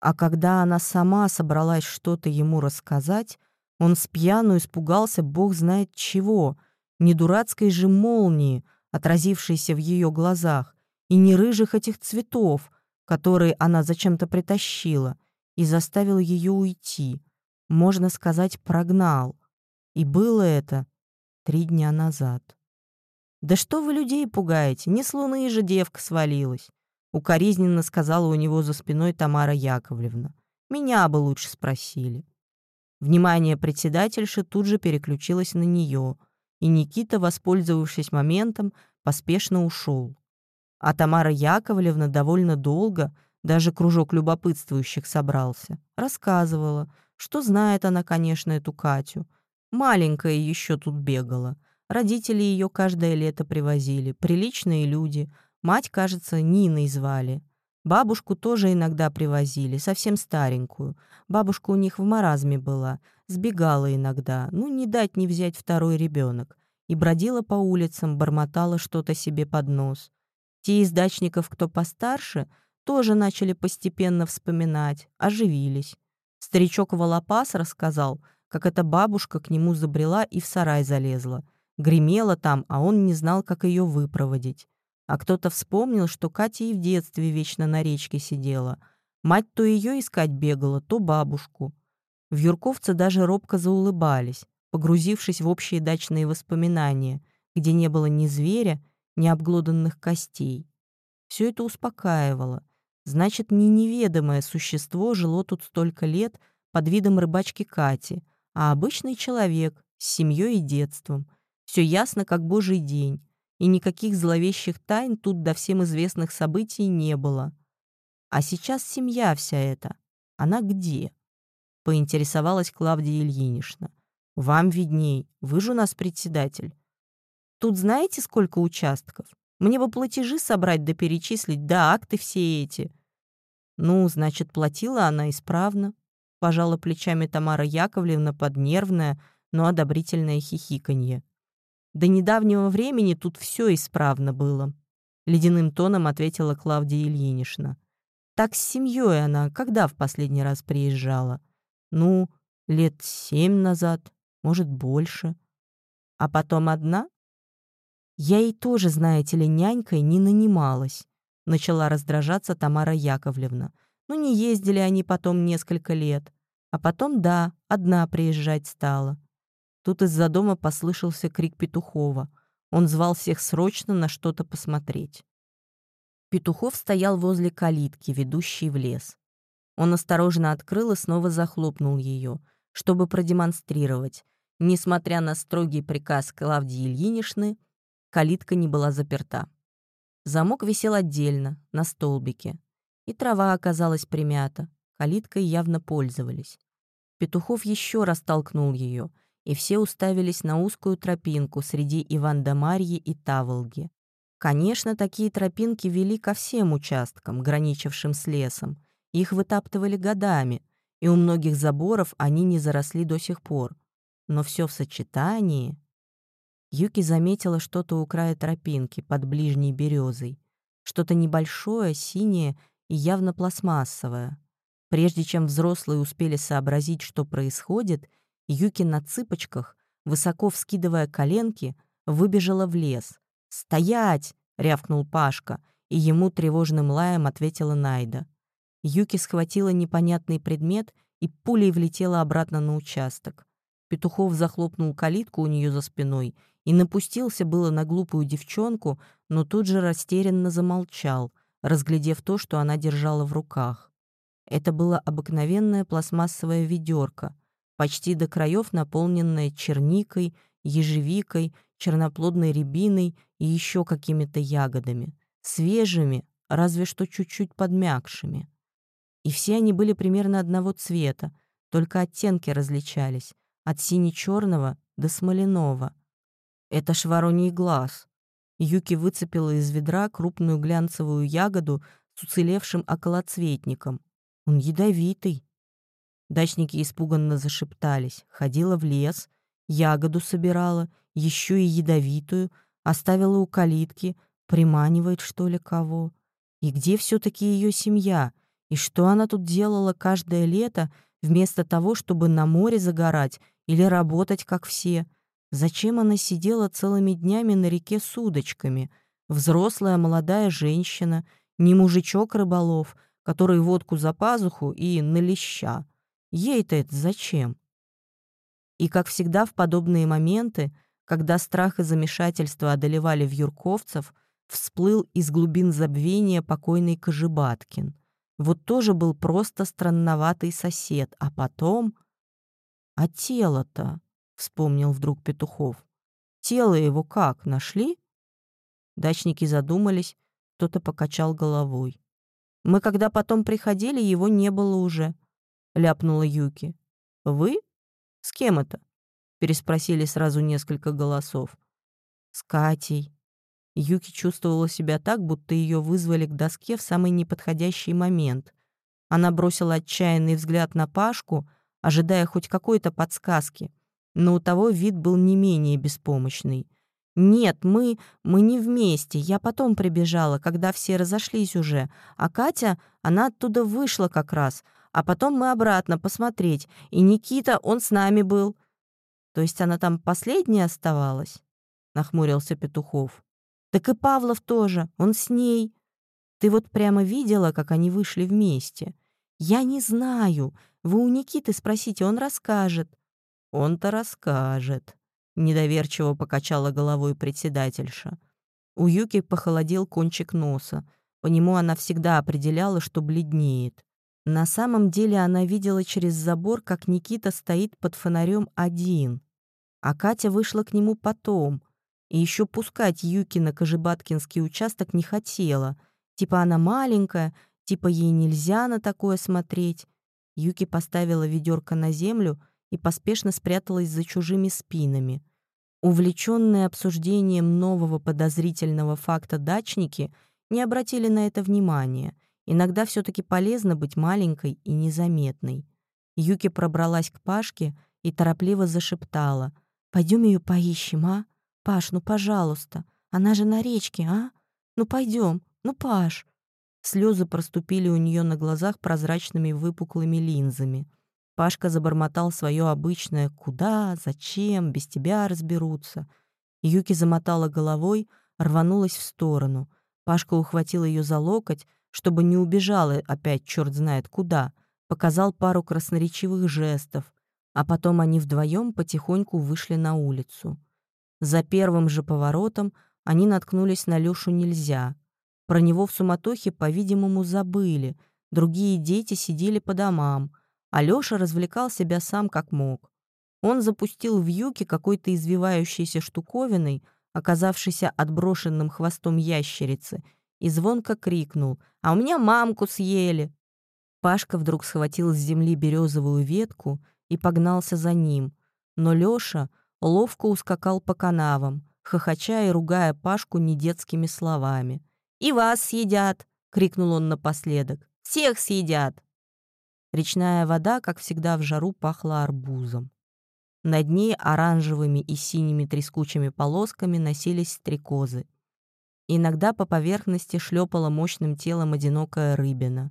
А когда она сама собралась что-то ему рассказать, он с пьяну испугался бог знает чего, не дурацкой же молнии, отразившейся в ее глазах, и не рыжих этих цветов, которые она зачем-то притащила, и заставил ее уйти. Можно сказать, прогнал. И было это три дня назад. «Да что вы людей пугаете? Не с луны же девка свалилась!» Укоризненно сказала у него за спиной Тамара Яковлевна. «Меня бы лучше спросили». Внимание председательши тут же переключилось на нее, и Никита, воспользовавшись моментом, поспешно ушел. А Тамара Яковлевна довольно долго, даже кружок любопытствующих собрался, рассказывала, что знает она, конечно, эту Катю. Маленькая еще тут бегала. Родители ее каждое лето привозили, приличные люди. Мать, кажется, Ниной звали. Бабушку тоже иногда привозили, совсем старенькую. Бабушка у них в маразме была, сбегала иногда, ну, не дать не взять второй ребенок. И бродила по улицам, бормотала что-то себе под нос. Те из дачников, кто постарше, тоже начали постепенно вспоминать, оживились. Старичок Волопас рассказал, как эта бабушка к нему забрела и в сарай залезла. Гремела там, а он не знал, как ее выпроводить. А кто-то вспомнил, что Катя и в детстве вечно на речке сидела. Мать то ее искать бегала, то бабушку. В Юрковце даже робко заулыбались, погрузившись в общие дачные воспоминания, где не было ни зверя, ни обглоданных костей. Все это успокаивало. Значит, не неведомое существо жило тут столько лет под видом рыбачки Кати, а обычный человек с семьей и детством. Все ясно, как божий день и никаких зловещих тайн тут до всем известных событий не было. А сейчас семья вся эта. Она где? Поинтересовалась Клавдия Ильинична. Вам видней, вы же у нас председатель. Тут знаете, сколько участков? Мне бы платежи собрать да перечислить, да акты все эти. Ну, значит, платила она исправно. Пожала плечами Тамара Яковлевна под нервное, но одобрительное хихиканье. До недавнего времени тут все исправно было. Ледяным тоном ответила Клавдия Ильинична. Так с семьей она когда в последний раз приезжала? Ну, лет семь назад, может, больше. А потом одна? Я ей тоже, знаете ли, нянькой не нанималась. Начала раздражаться Тамара Яковлевна. Ну, не ездили они потом несколько лет. А потом, да, одна приезжать стала. Тут из-за дома послышался крик Петухова. Он звал всех срочно на что-то посмотреть. Петухов стоял возле калитки, ведущей в лес. Он осторожно открыл и снова захлопнул ее, чтобы продемонстрировать. Несмотря на строгий приказ Клавдии Ильиничны, калитка не была заперта. Замок висел отдельно, на столбике. И трава оказалась примята. Калиткой явно пользовались. Петухов еще раз толкнул ее — и все уставились на узкую тропинку среди Иван-да-Марьи и Таволги. Конечно, такие тропинки вели ко всем участкам, граничившим с лесом. Их вытаптывали годами, и у многих заборов они не заросли до сих пор. Но все в сочетании... Юки заметила что-то у края тропинки под ближней березой. Что-то небольшое, синее и явно пластмассовое. Прежде чем взрослые успели сообразить, что происходит — Юки на цыпочках, высоко вскидывая коленки, выбежала в лес. «Стоять!» — рявкнул Пашка, и ему тревожным лаем ответила Найда. Юки схватила непонятный предмет и пулей влетела обратно на участок. Петухов захлопнул калитку у нее за спиной и напустился было на глупую девчонку, но тут же растерянно замолчал, разглядев то, что она держала в руках. Это было обыкновенное пластмассовое ведерко, почти до краев наполненное черникой, ежевикой, черноплодной рябиной и еще какими-то ягодами, свежими, разве что чуть-чуть подмякшими. И все они были примерно одного цвета, только оттенки различались, от сине-черного до смоляного. Это ж вороний глаз. Юки выцепила из ведра крупную глянцевую ягоду с уцелевшим околоцветником. Он ядовитый. Дачники испуганно зашептались. Ходила в лес, ягоду собирала, еще и ядовитую, оставила у калитки, приманивает, что ли, кого. И где все таки ее семья? И что она тут делала каждое лето, вместо того, чтобы на море загорать или работать, как все? Зачем она сидела целыми днями на реке с удочками? Взрослая молодая женщина, не мужичок-рыболов, который водку за пазуху и на леща. Ей-то это зачем? И, как всегда, в подобные моменты, когда страх и замешательство одолевали вьюрковцев, всплыл из глубин забвения покойный Кожебаткин. Вот тоже был просто странноватый сосед, а потом... «А тело-то?» — вспомнил вдруг Петухов. «Тело его как, нашли?» Дачники задумались, кто-то покачал головой. «Мы когда потом приходили, его не было уже», — ляпнула Юки. «Вы? С кем это?» — переспросили сразу несколько голосов. «С Катей», Юки чувствовала себя так, будто ее вызвали к доске в самый неподходящий момент. Она бросила отчаянный взгляд на Пашку, ожидая хоть какой-то подсказки, но у того вид был не менее беспомощный. «Нет, мы... мы не вместе. Я потом прибежала, когда все разошлись уже. А Катя, она оттуда вышла как раз. А потом мы обратно посмотреть. И Никита, он с нами был». «То есть она там последняя оставалась?» — нахмурился Петухов. Так и Павлов тоже, он с ней. Ты вот прямо видела, как они вышли вместе? Я не знаю. Вы у Никиты спросите, он расскажет. Он-то расскажет. Недоверчиво покачала головой председательша. У Юки похолодел кончик носа. По нему она всегда определяла, что бледнеет. На самом деле она видела через забор, как Никита стоит под фонарем один. А Катя вышла к нему потом, и еще пускать Юки на Кожебаткинский участок не хотела. Типа она маленькая, типа ей нельзя на такое смотреть. Юки поставила ведерко на землю и поспешно спряталась за чужими спинами. Увлеченные обсуждением нового подозрительного факта дачники не обратили на это внимания. Иногда все таки полезно быть маленькой и незаметной. Юки пробралась к Пашке и торопливо зашептала. «Пойдем ее поищем, а? «Паш, ну, пожалуйста, она же на речке, а? Ну, пойдем, ну, Паш!» Слезы проступили у нее на глазах прозрачными выпуклыми линзами. Пашка забормотал свое обычное «Куда? Зачем? Без тебя разберутся». Юки замотала головой, рванулась в сторону. Пашка ухватил ее за локоть, чтобы не убежала опять черт знает куда, показал пару красноречивых жестов, а потом они вдвоем потихоньку вышли на улицу. За первым же поворотом они наткнулись на Лёшу нельзя. Про него в суматохе, по-видимому, забыли. Другие дети сидели по домам, а Лёша развлекал себя сам как мог. Он запустил в юки какой-то извивающейся штуковиной, оказавшейся отброшенным хвостом ящерицы, и звонко крикнул «А у меня мамку съели!». Пашка вдруг схватил с земли березовую ветку и погнался за ним, но Лёша — ловко ускакал по канавам, хохоча и ругая Пашку недетскими словами. «И вас съедят!» — крикнул он напоследок. «Всех съедят!» Речная вода, как всегда в жару, пахла арбузом. Над ней оранжевыми и синими трескучими полосками носились стрекозы. Иногда по поверхности шлепала мощным телом одинокая рыбина.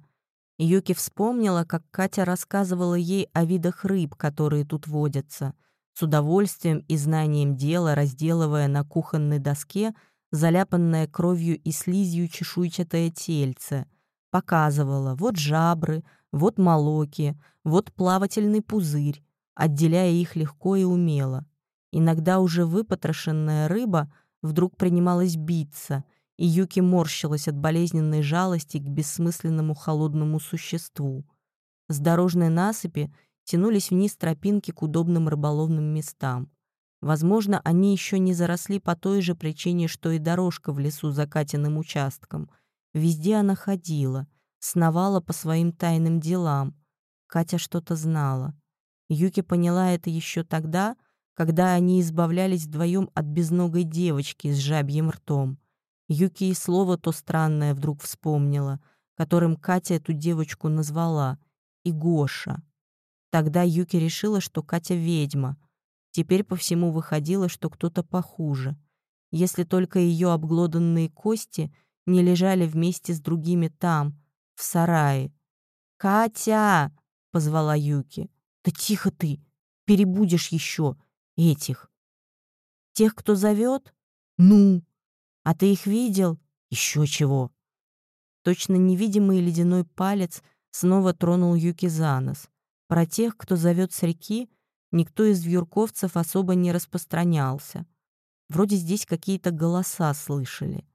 Юки вспомнила, как Катя рассказывала ей о видах рыб, которые тут водятся — с удовольствием и знанием дела разделывая на кухонной доске заляпанное кровью и слизью чешуйчатое тельце. Показывала вот жабры, вот молоки, вот плавательный пузырь, отделяя их легко и умело. Иногда уже выпотрошенная рыба вдруг принималась биться, и Юки морщилась от болезненной жалости к бессмысленному холодному существу. С дорожной насыпи тянулись вниз тропинки к удобным рыболовным местам. Возможно, они еще не заросли по той же причине, что и дорожка в лесу за Катиным участком. Везде она ходила, сновала по своим тайным делам. Катя что-то знала. Юки поняла это еще тогда, когда они избавлялись вдвоем от безногой девочки с жабьим ртом. Юки и слово то странное вдруг вспомнила, которым Катя эту девочку назвала — Игоша. Тогда Юки решила, что Катя ведьма. Теперь по всему выходило, что кто-то похуже. Если только ее обглоданные кости не лежали вместе с другими там, в сарае. «Катя!» — позвала Юки. «Да тихо ты! Перебудешь еще этих!» «Тех, кто зовет? Ну!» А ты их видел? Еще чего. Точно невидимый ледяной палец снова тронул Юки за нос. Про тех, кто зовет с реки, никто из вьюрковцев особо не распространялся. Вроде здесь какие-то голоса слышали.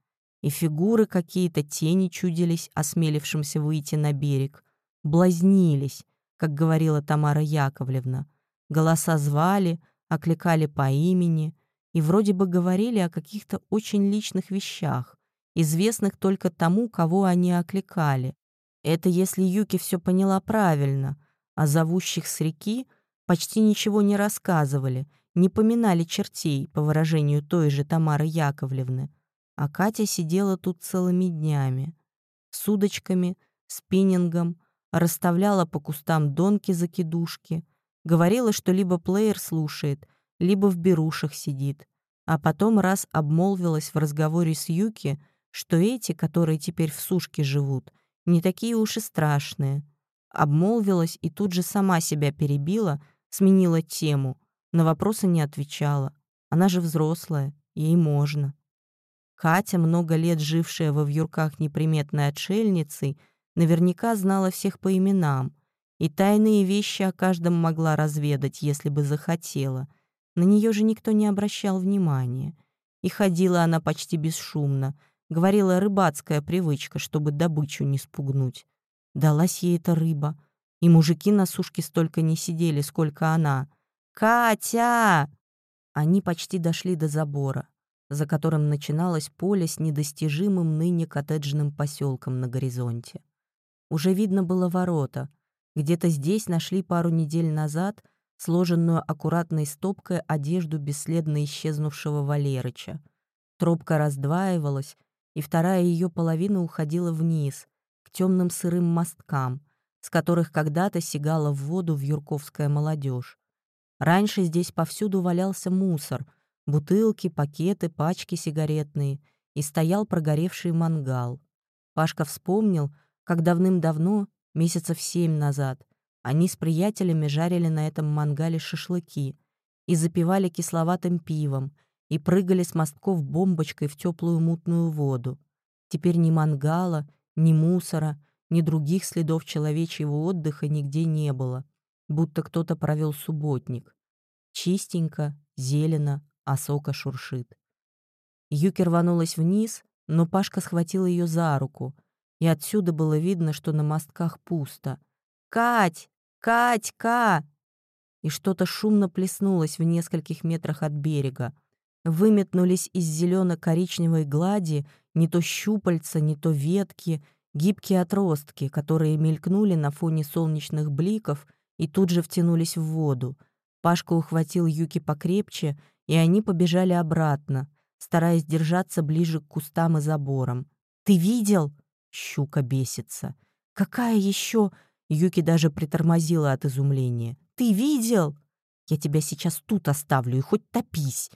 И фигуры какие-то тени чудились, осмелившимся выйти на берег. Блазнились, как говорила Тамара Яковлевна. Голоса звали, окликали по имени — и вроде бы говорили о каких-то очень личных вещах, известных только тому, кого они окликали. Это если Юки все поняла правильно, а зовущих с реки почти ничего не рассказывали, не поминали чертей, по выражению той же Тамары Яковлевны. А Катя сидела тут целыми днями. С удочками, спиннингом, расставляла по кустам донки-закидушки, говорила, что либо плеер слушает — либо в берушах сидит. А потом раз обмолвилась в разговоре с Юки, что эти, которые теперь в сушке живут, не такие уж и страшные. Обмолвилась и тут же сама себя перебила, сменила тему, на вопросы не отвечала. Она же взрослая, ей можно. Катя, много лет жившая во вьюрках неприметной отшельницей, наверняка знала всех по именам, и тайные вещи о каждом могла разведать, если бы захотела — на нее же никто не обращал внимания. И ходила она почти бесшумно. Говорила рыбацкая привычка, чтобы добычу не спугнуть. Далась ей эта рыба. И мужики на сушке столько не сидели, сколько она. «Катя!» Они почти дошли до забора, за которым начиналось поле с недостижимым ныне коттеджным поселком на горизонте. Уже видно было ворота. Где-то здесь нашли пару недель назад — сложенную аккуратной стопкой одежду бесследно исчезнувшего Валерыча. Тропка раздваивалась, и вторая ее половина уходила вниз, к темным сырым мосткам, с которых когда-то сигала в воду вьюрковская молодежь. Раньше здесь повсюду валялся мусор, бутылки, пакеты, пачки сигаретные, и стоял прогоревший мангал. Пашка вспомнил, как давным-давно, месяцев семь назад, они с приятелями жарили на этом мангале шашлыки и запивали кисловатым пивом, и прыгали с мостков бомбочкой в теплую мутную воду. Теперь ни мангала, ни мусора, ни других следов человечьего отдыха нигде не было, будто кто-то провел субботник. Чистенько, зелено, а сока шуршит. Юки рванулась вниз, но Пашка схватил ее за руку, и отсюда было видно, что на мостках пусто. «Кать!» «Катька!» И что-то шумно плеснулось в нескольких метрах от берега. Выметнулись из зелено-коричневой глади не то щупальца, не то ветки, гибкие отростки, которые мелькнули на фоне солнечных бликов и тут же втянулись в воду. Пашка ухватил Юки покрепче, и они побежали обратно, стараясь держаться ближе к кустам и заборам. «Ты видел?» — щука бесится. «Какая еще Юки даже притормозила от изумления. «Ты видел? Я тебя сейчас тут оставлю и хоть топись!»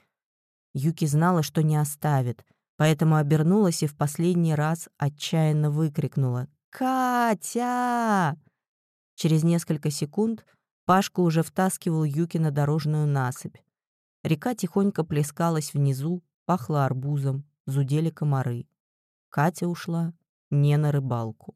Юки знала, что не оставит, поэтому обернулась и в последний раз отчаянно выкрикнула «Катя!». Через несколько секунд Пашка уже втаскивал Юки на дорожную насыпь. Река тихонько плескалась внизу, пахла арбузом, зудели комары. Катя ушла не на рыбалку.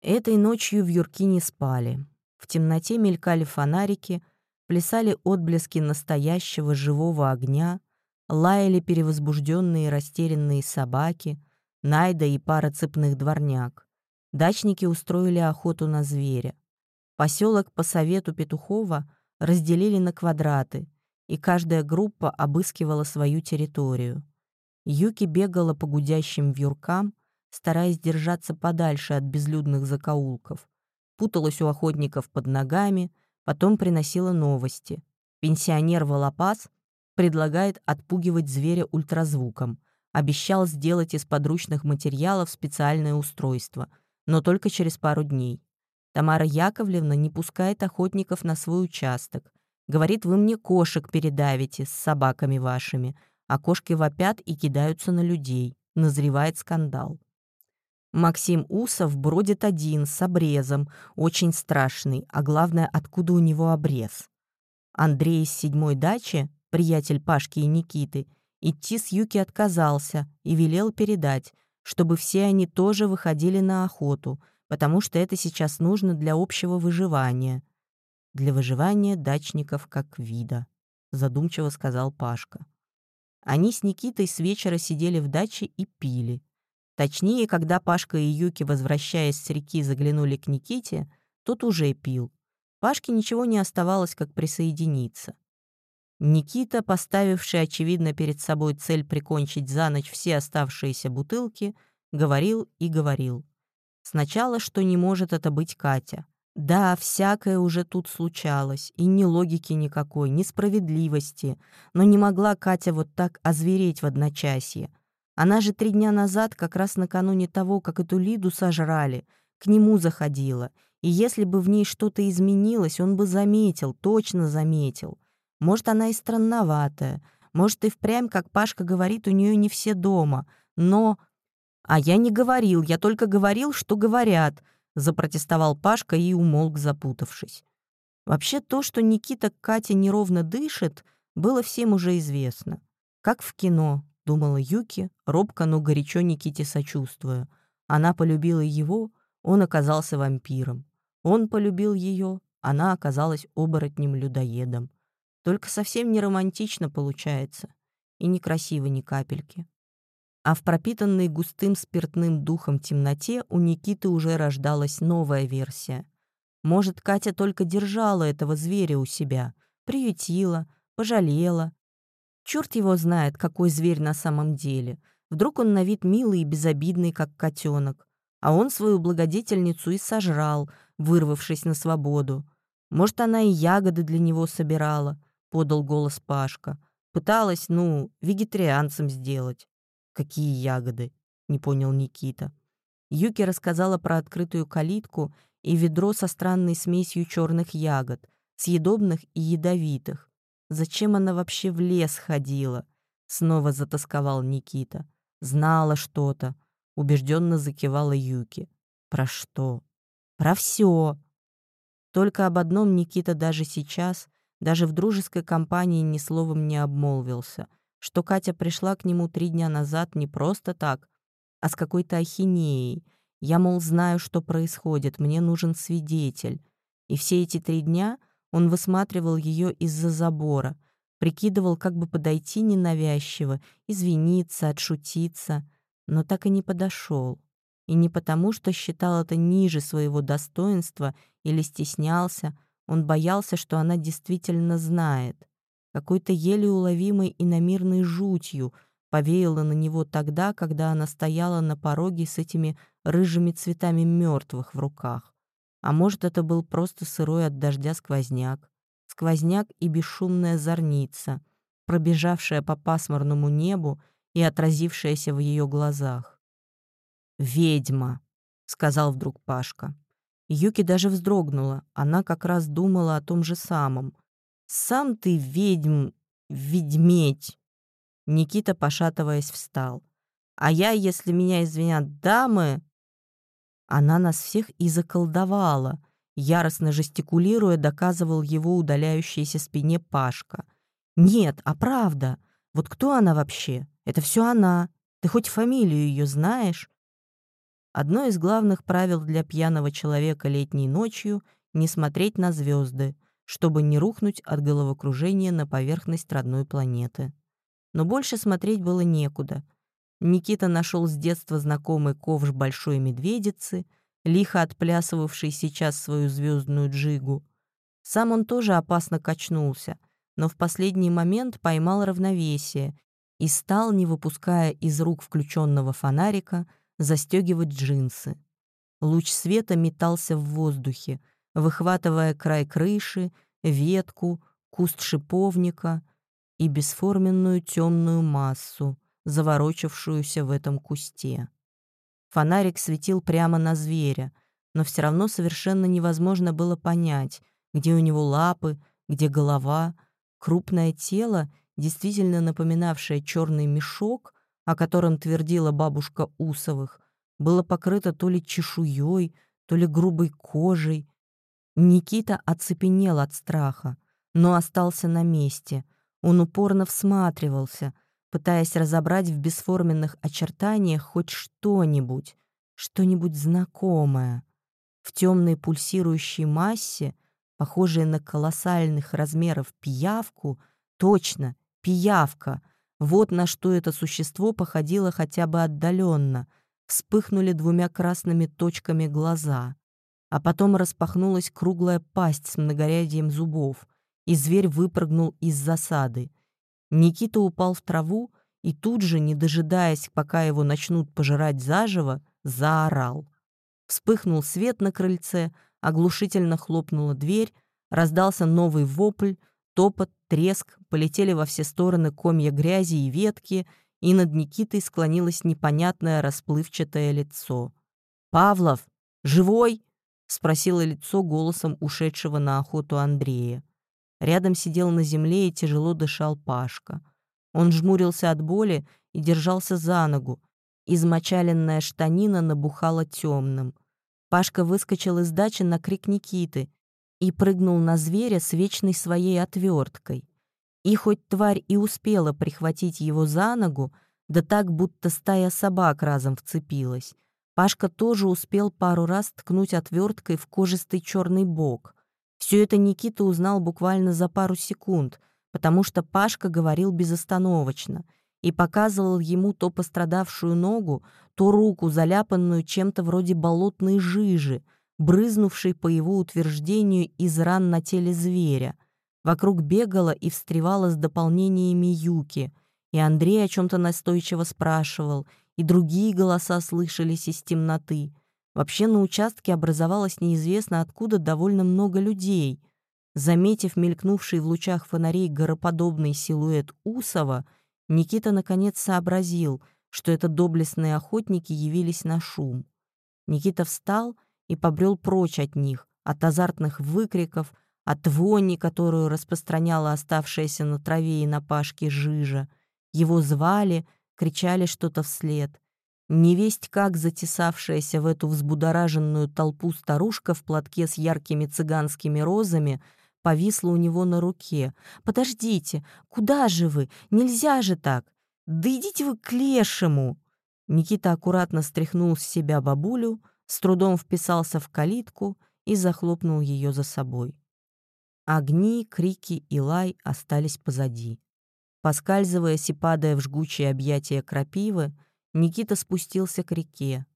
Этой ночью в Юрки не спали. В темноте мелькали фонарики, плясали отблески настоящего живого огня, лаяли перевозбужденные растерянные собаки, Найда и пара цепных дворняк. Дачники устроили охоту на зверя. Поселок по совету Петухова разделили на квадраты, и каждая группа обыскивала свою территорию. Юки бегала по гудящим вьюркам, стараясь держаться подальше от безлюдных закоулков, путалась у охотников под ногами, потом приносила новости. Пенсионер Волопас предлагает отпугивать зверя ультразвуком, обещал сделать из подручных материалов специальное устройство, но только через пару дней. Тамара Яковлевна не пускает охотников на свой участок. Говорит, вы мне кошек передавите с собаками вашими, а кошки вопят и кидаются на людей. Назревает скандал. Максим Усов бродит один, с обрезом, очень страшный, а главное, откуда у него обрез. Андрей из седьмой дачи, приятель Пашки и Никиты, идти с Юки отказался и велел передать, чтобы все они тоже выходили на охоту, потому что это сейчас нужно для общего выживания. Для выживания дачников как вида, задумчиво сказал Пашка. Они с Никитой с вечера сидели в даче и пили. Точнее, когда Пашка и Юки, возвращаясь с реки, заглянули к Никите, тот уже пил. Пашке ничего не оставалось, как присоединиться. Никита, поставивший, очевидно, перед собой цель прикончить за ночь все оставшиеся бутылки, говорил и говорил. Сначала, что не может это быть Катя. Да, всякое уже тут случалось, и ни логики никакой, ни справедливости, но не могла Катя вот так озвереть в одночасье. Она же три дня назад, как раз накануне того, как эту Лиду сожрали, к нему заходила. И если бы в ней что-то изменилось, он бы заметил, точно заметил. Может, она и странноватая. Может, и впрямь, как Пашка говорит, у нее не все дома. Но... А я не говорил, я только говорил, что говорят, запротестовал Пашка и умолк, запутавшись. Вообще то, что Никита к Кате неровно дышит, было всем уже известно. Как в кино, думала Юки, робко, но горячо Никите сочувствуя. Она полюбила его, он оказался вампиром. Он полюбил ее, она оказалась оборотнем-людоедом. Только совсем не романтично получается. И некрасиво ни капельки. А в пропитанной густым спиртным духом темноте у Никиты уже рождалась новая версия. Может, Катя только держала этого зверя у себя, приютила, пожалела, Черт его знает, какой зверь на самом деле. Вдруг он на вид милый и безобидный, как котенок. А он свою благодетельницу и сожрал, вырвавшись на свободу. Может, она и ягоды для него собирала, подал голос Пашка. Пыталась, ну, вегетарианцем сделать. Какие ягоды? Не понял Никита. Юки рассказала про открытую калитку и ведро со странной смесью черных ягод, съедобных и ядовитых. Зачем она вообще в лес ходила? Снова затасковал Никита. Знала что-то. Убежденно закивала Юки. Про что? Про все. Только об одном Никита даже сейчас, даже в дружеской компании ни словом не обмолвился, что Катя пришла к нему три дня назад не просто так, а с какой-то ахинеей. Я, мол, знаю, что происходит, мне нужен свидетель. И все эти три дня он высматривал ее из-за забора, прикидывал, как бы подойти ненавязчиво, извиниться, отшутиться, но так и не подошел. И не потому, что считал это ниже своего достоинства или стеснялся, он боялся, что она действительно знает. Какой-то еле уловимой иномирной жутью повеяло на него тогда, когда она стояла на пороге с этими рыжими цветами мертвых в руках. А может, это был просто сырой от дождя сквозняк. Сквозняк и бесшумная зорница, пробежавшая по пасмурному небу и отразившаяся в ее глазах. «Ведьма», — сказал вдруг Пашка. Юки даже вздрогнула, она как раз думала о том же самом. «Сам ты ведьм... ведьметь!» Никита, пошатываясь, встал. «А я, если меня извинят дамы, она нас всех и заколдовала. Яростно жестикулируя, доказывал его удаляющейся спине Пашка. «Нет, а правда. Вот кто она вообще? Это все она. Ты хоть фамилию ее знаешь?» Одно из главных правил для пьяного человека летней ночью — не смотреть на звезды, чтобы не рухнуть от головокружения на поверхность родной планеты. но больше смотреть было некуда. Никита нашел с детства знакомый ковш большой медведицы, лихо отплясывавший сейчас свою звездную джигу. Сам он тоже опасно качнулся, но в последний момент поймал равновесие и стал, не выпуская из рук включенного фонарика, застегивать джинсы. Луч света метался в воздухе, выхватывая край крыши, ветку, куст шиповника и бесформенную темную массу, заворочившуюся в этом кусте. Фонарик светил прямо на зверя, но все равно совершенно невозможно было понять, где у него лапы, где голова, крупное тело, действительно напоминавшее черный мешок, о котором твердила бабушка Усовых, было покрыто то ли чешуей, то ли грубой кожей. Никита оцепенел от страха, но остался на месте. Он упорно всматривался, пытаясь разобрать в бесформенных очертаниях хоть что-нибудь, что-нибудь знакомое. В темной пульсирующей массе, похожей на колоссальных размеров пиявку, точно, пиявка, вот на что это существо походило хотя бы отдаленно — вспыхнули двумя красными точками глаза, а потом распахнулась круглая пасть с многорядием зубов, и зверь выпрыгнул из засады. Никита упал в траву и тут же, не дожидаясь, пока его начнут пожирать заживо, заорал. Вспыхнул свет на крыльце, оглушительно хлопнула дверь, раздался новый вопль, топот, треск, полетели во все стороны комья грязи и ветки — и над Никитой склонилось непонятное расплывчатое лицо. «Павлов, живой?» — спросило лицо голосом ушедшего на охоту Андрея. Рядом сидел на земле и тяжело дышал Пашка. Он жмурился от боли и держался за ногу. Измочаленная штанина набухала темным. Пашка выскочил из дачи на крик Никиты и прыгнул на зверя с вечной своей отверткой. И хоть тварь и успела прихватить его за ногу, да так, будто стая собак разом вцепилась, Пашка тоже успел пару раз ткнуть отверткой в кожистый черный бок. Все это Никита узнал буквально за пару секунд, потому что Пашка говорил безостановочно и показывал ему то пострадавшую ногу, то руку, заляпанную чем-то вроде болотной жижи, брызнувшей, по его утверждению, из ран на теле зверя — Вокруг бегала и встревала с дополнениями Юки, и Андрей о чем-то настойчиво спрашивал, и другие голоса слышались из темноты. Вообще на участке образовалось неизвестно откуда довольно много людей. Заметив мелькнувший в лучах фонарей гороподобный силуэт Усова, Никита наконец сообразил, что это доблестные охотники явились на шум. Никита встал и побрел прочь от них, от азартных выкриков, от вони, которую распространяла оставшаяся на траве и на пашке жижа. Его звали, кричали что-то вслед. Невесть как затесавшаяся в эту взбудораженную толпу старушка в платке с яркими цыганскими розами повисла у него на руке. «Подождите, куда же вы? Нельзя же так! Да идите вы к лешему!» Никита аккуратно стряхнул с себя бабулю, с трудом вписался в калитку и захлопнул ее за собой. Огни, крики и лай остались позади. Поскальзываясь и падая в жгучие объятия крапивы, Никита спустился к реке,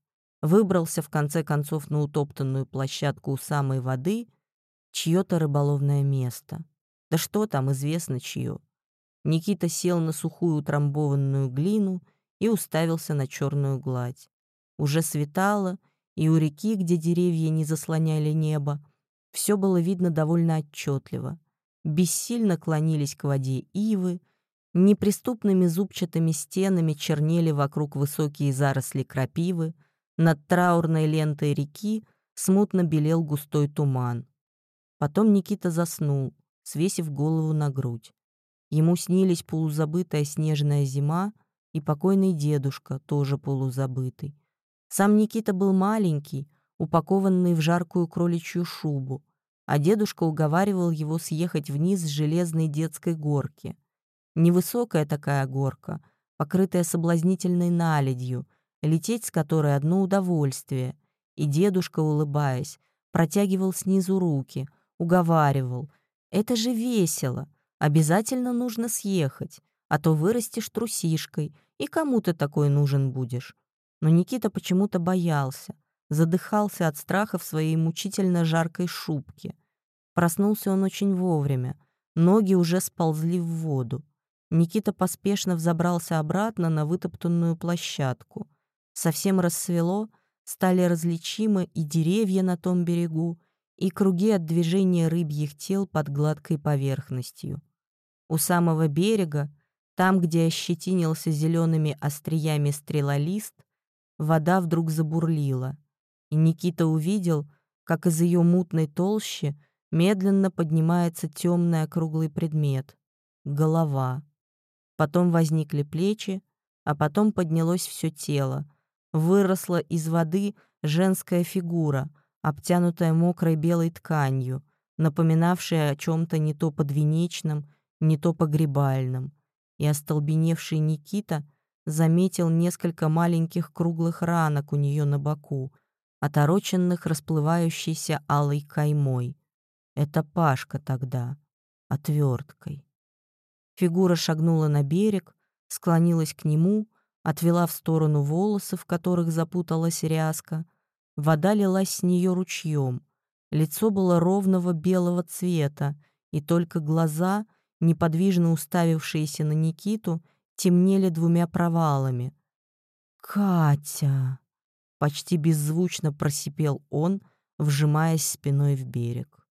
выбрался в конце концов на утоптанную площадку у самой воды, чье-то рыболовное место. Да что там, известно чье. Никита сел на сухую утрамбованную глину и уставился на черную гладь. Уже светало, и у реки, где деревья не заслоняли небо, все было видно довольно отчетливо. Бессильно клонились к воде ивы, неприступными зубчатыми стенами чернели вокруг высокие заросли крапивы, над траурной лентой реки смутно белел густой туман. Потом Никита заснул, свесив голову на грудь. Ему снились полузабытая снежная зима и покойный дедушка, тоже полузабытый. Сам Никита был маленький, упакованный в жаркую кроличью шубу, а дедушка уговаривал его съехать вниз с железной детской горки. Невысокая такая горка, покрытая соблазнительной наледью, лететь с которой одно удовольствие. И дедушка, улыбаясь, протягивал снизу руки, уговаривал. «Это же весело! Обязательно нужно съехать, а то вырастешь трусишкой, и кому ты такой нужен будешь?» Но Никита почему-то боялся, задыхался от страха в своей мучительно жаркой шубке. Проснулся он очень вовремя, ноги уже сползли в воду. Никита поспешно взобрался обратно на вытоптанную площадку. Совсем рассвело, стали различимы и деревья на том берегу, и круги от движения рыбьих тел под гладкой поверхностью. У самого берега, там, где ощетинился зелеными остриями стрелолист, вода вдруг забурлила, и Никита увидел, как из ее мутной толщи медленно поднимается темный округлый предмет — голова. Потом возникли плечи, а потом поднялось все тело. Выросла из воды женская фигура, обтянутая мокрой белой тканью, напоминавшая о чем-то не то подвенечном, не то погребальном. И остолбеневший Никита заметил несколько маленьких круглых ранок у нее на боку, отороченных расплывающейся алой каймой. Это Пашка тогда, отверткой. Фигура шагнула на берег, склонилась к нему, отвела в сторону волосы, в которых запуталась ряска. Вода лилась с нее ручьем. Лицо было ровного белого цвета, и только глаза, неподвижно уставившиеся на Никиту, темнели двумя провалами. «Катя!» — почти беззвучно просипел он, вжимаясь спиной в берег.